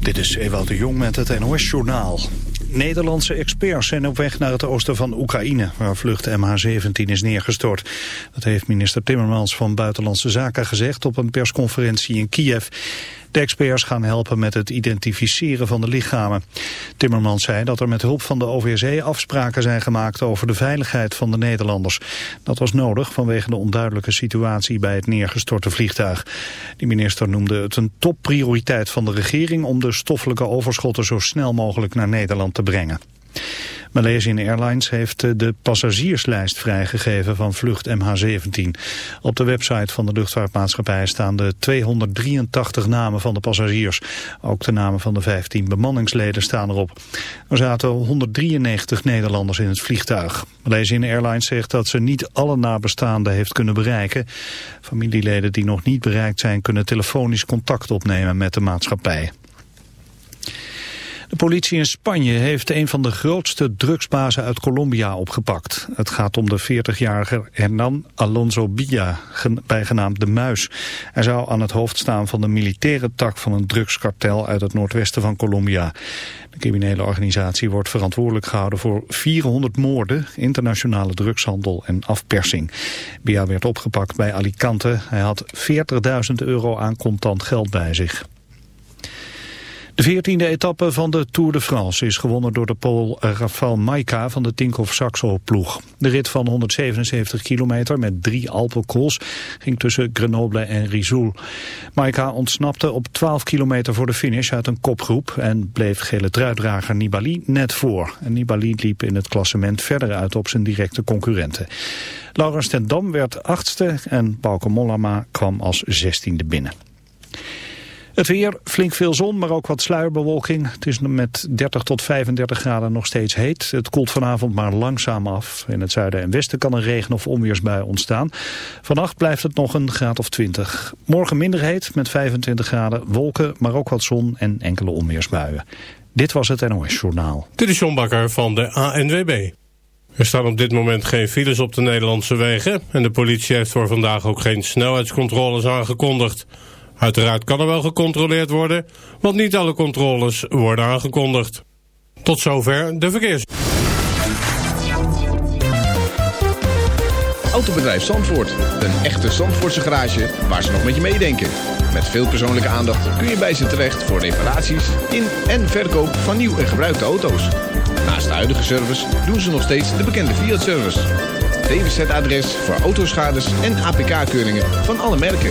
Dit is Ewout de Jong met het NOS-journaal. Nederlandse experts zijn op weg naar het oosten van Oekraïne... waar vlucht MH17 is neergestort. Dat heeft minister Timmermans van Buitenlandse Zaken gezegd... op een persconferentie in Kiev. De experts gaan helpen met het identificeren van de lichamen. Timmermans zei dat er met hulp van de OVSE afspraken zijn gemaakt over de veiligheid van de Nederlanders. Dat was nodig vanwege de onduidelijke situatie bij het neergestorte vliegtuig. De minister noemde het een topprioriteit van de regering om de stoffelijke overschotten zo snel mogelijk naar Nederland te brengen. Malaysian Airlines heeft eh, de passagierslijst vrijgegeven van vlucht MH17. Op de website van de luchtvaartmaatschappij staan de 283 namen van de passagiers. Ook de namen van de 15 bemanningsleden staan erop. Er zaten 193 Nederlanders in het vliegtuig. Malaysian Airlines zegt dat ze niet alle nabestaanden heeft kunnen bereiken. Familieleden die nog niet bereikt zijn kunnen telefonisch contact opnemen met de maatschappij. De politie in Spanje heeft een van de grootste drugsbazen uit Colombia opgepakt. Het gaat om de 40-jarige Hernan Alonso Villa, bijgenaamd De Muis. Hij zou aan het hoofd staan van de militaire tak van een drugskartel uit het noordwesten van Colombia. De criminele organisatie wordt verantwoordelijk gehouden voor 400 moorden, internationale drugshandel en afpersing. Bia werd opgepakt bij Alicante. Hij had 40.000 euro aan contant geld bij zich. De veertiende etappe van de Tour de France is gewonnen door de Pool Rafael Maika van de Tinkoff Saxo ploeg. De rit van 177 kilometer met drie Alpencross ging tussen Grenoble en Rizoul. Maika ontsnapte op 12 kilometer voor de finish uit een kopgroep en bleef gele truidrager Nibali net voor. En Nibali liep in het klassement verder uit op zijn directe concurrenten. Laurens ten Dam werd achtste en Bauke Mollama kwam als zestiende binnen. Het weer, flink veel zon, maar ook wat sluierbewolking. Het is met 30 tot 35 graden nog steeds heet. Het koelt vanavond maar langzaam af. In het zuiden en westen kan een regen- of onweersbui ontstaan. Vannacht blijft het nog een graad of 20. Morgen minder heet met 25 graden, wolken, maar ook wat zon en enkele onweersbuien. Dit was het NOS Journaal. Dit is John Bakker van de ANWB. Er staan op dit moment geen files op de Nederlandse wegen... en de politie heeft voor vandaag ook geen snelheidscontroles aangekondigd... Uiteraard kan er wel gecontroleerd worden, want niet alle controles worden aangekondigd. Tot zover de verkeers. Autobedrijf Zandvoort. Een echte Zandvoortse garage waar ze nog met je meedenken. Met veel persoonlijke aandacht kun je bij ze terecht voor reparaties in en verkoop van nieuw en gebruikte auto's. Naast de huidige service doen ze nog steeds de bekende Fiat-service. DWZ-adres voor autoschades en APK-keuringen van alle merken.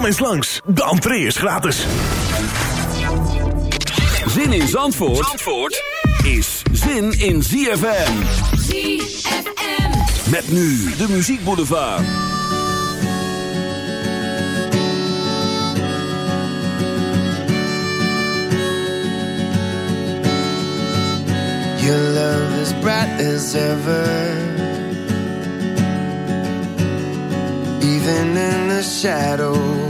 Kom eens langs, de entree is gratis. Zin in Zandvoort, Zandvoort is zin in ZFM. ZFM. Met nu de Muziek Boulevard. Your love is bright as ever. Even in the shadows.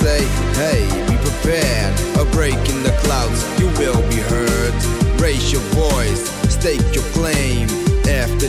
say, hey, be prepared. A break in the clouds, you will be heard. Raise your voice, stake your claim after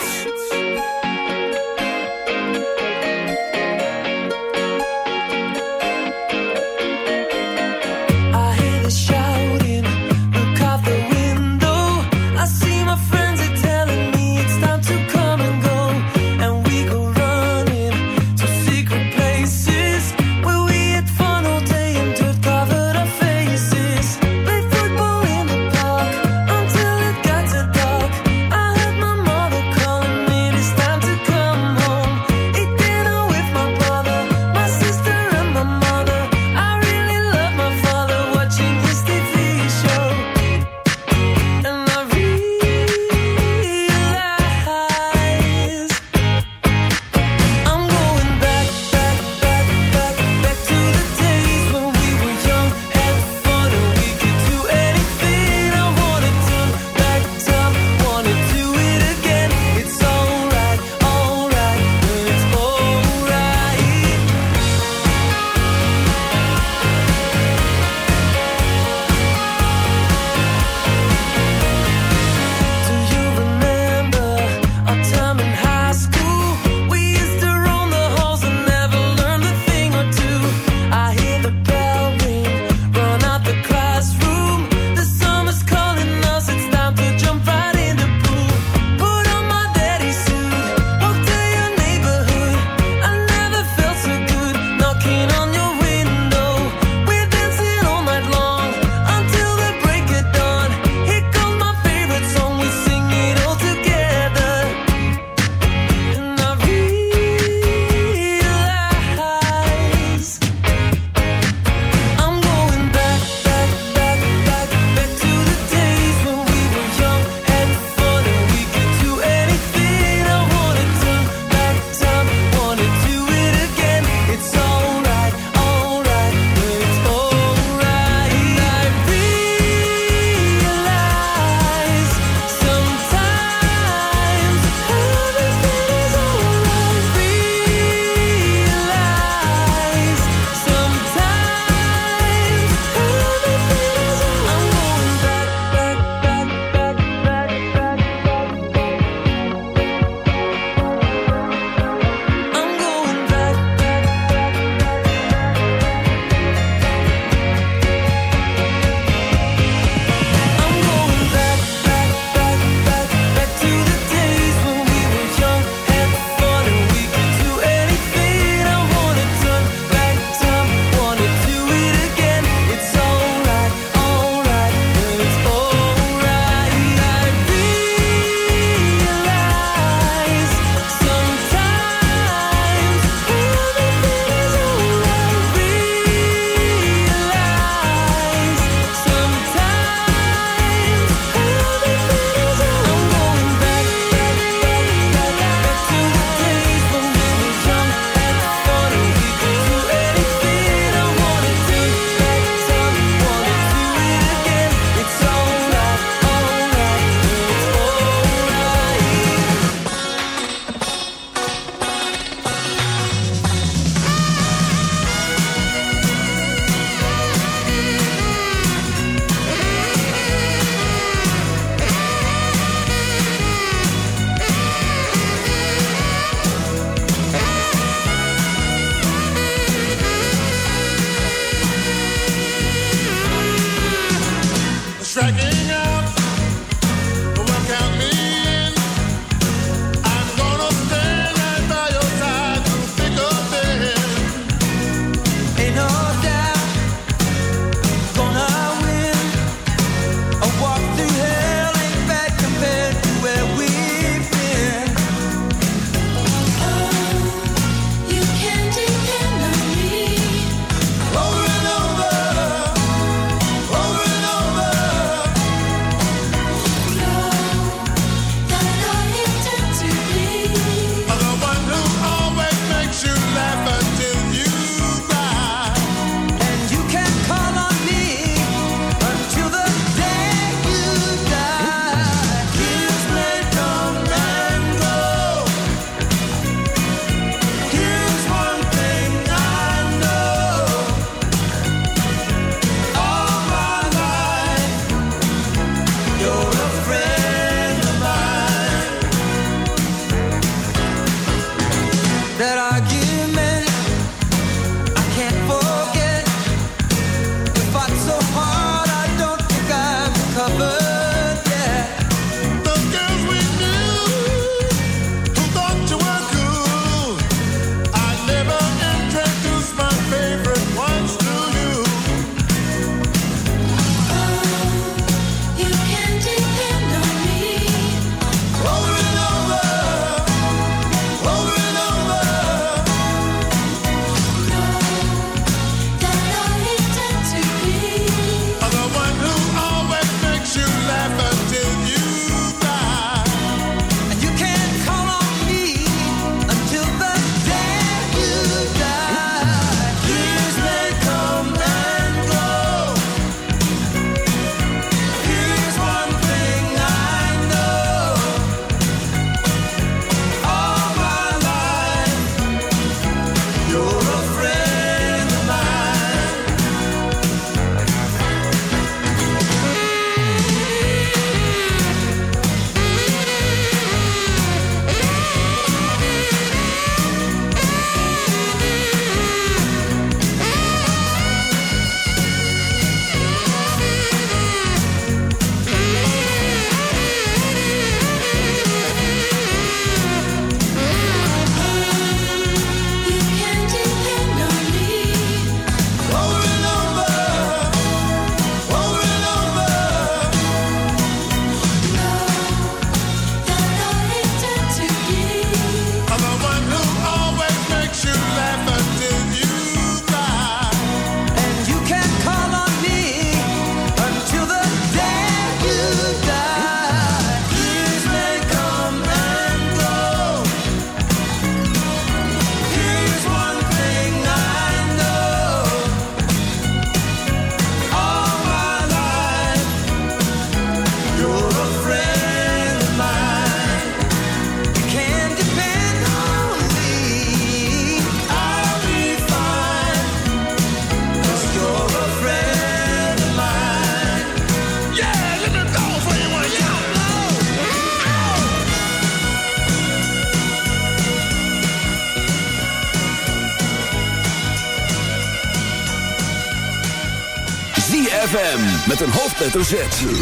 Hoofdletter.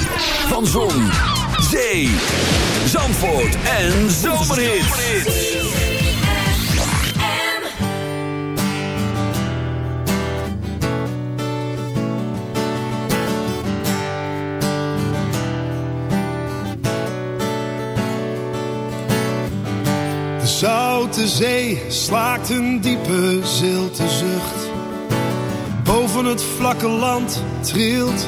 Van Zon, Zee, Zandvoort en Zomerhits. De zoute zee slaakt een diepe zilte zucht. Boven het vlakke land trilt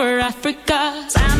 For Africa.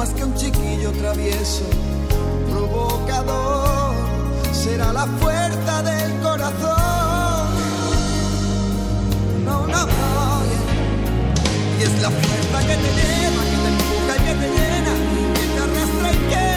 más que un chiquillo travieso, provocador, será la fuerza del corazón. No, no, no, y es la fuerza que te lleva, que te empuja y que te llena, que te arrastra y que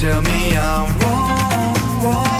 tell me I'm wrong, wrong,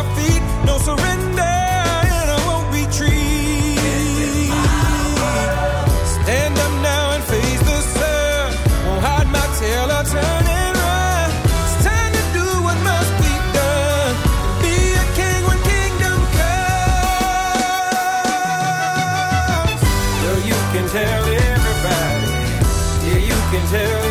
tell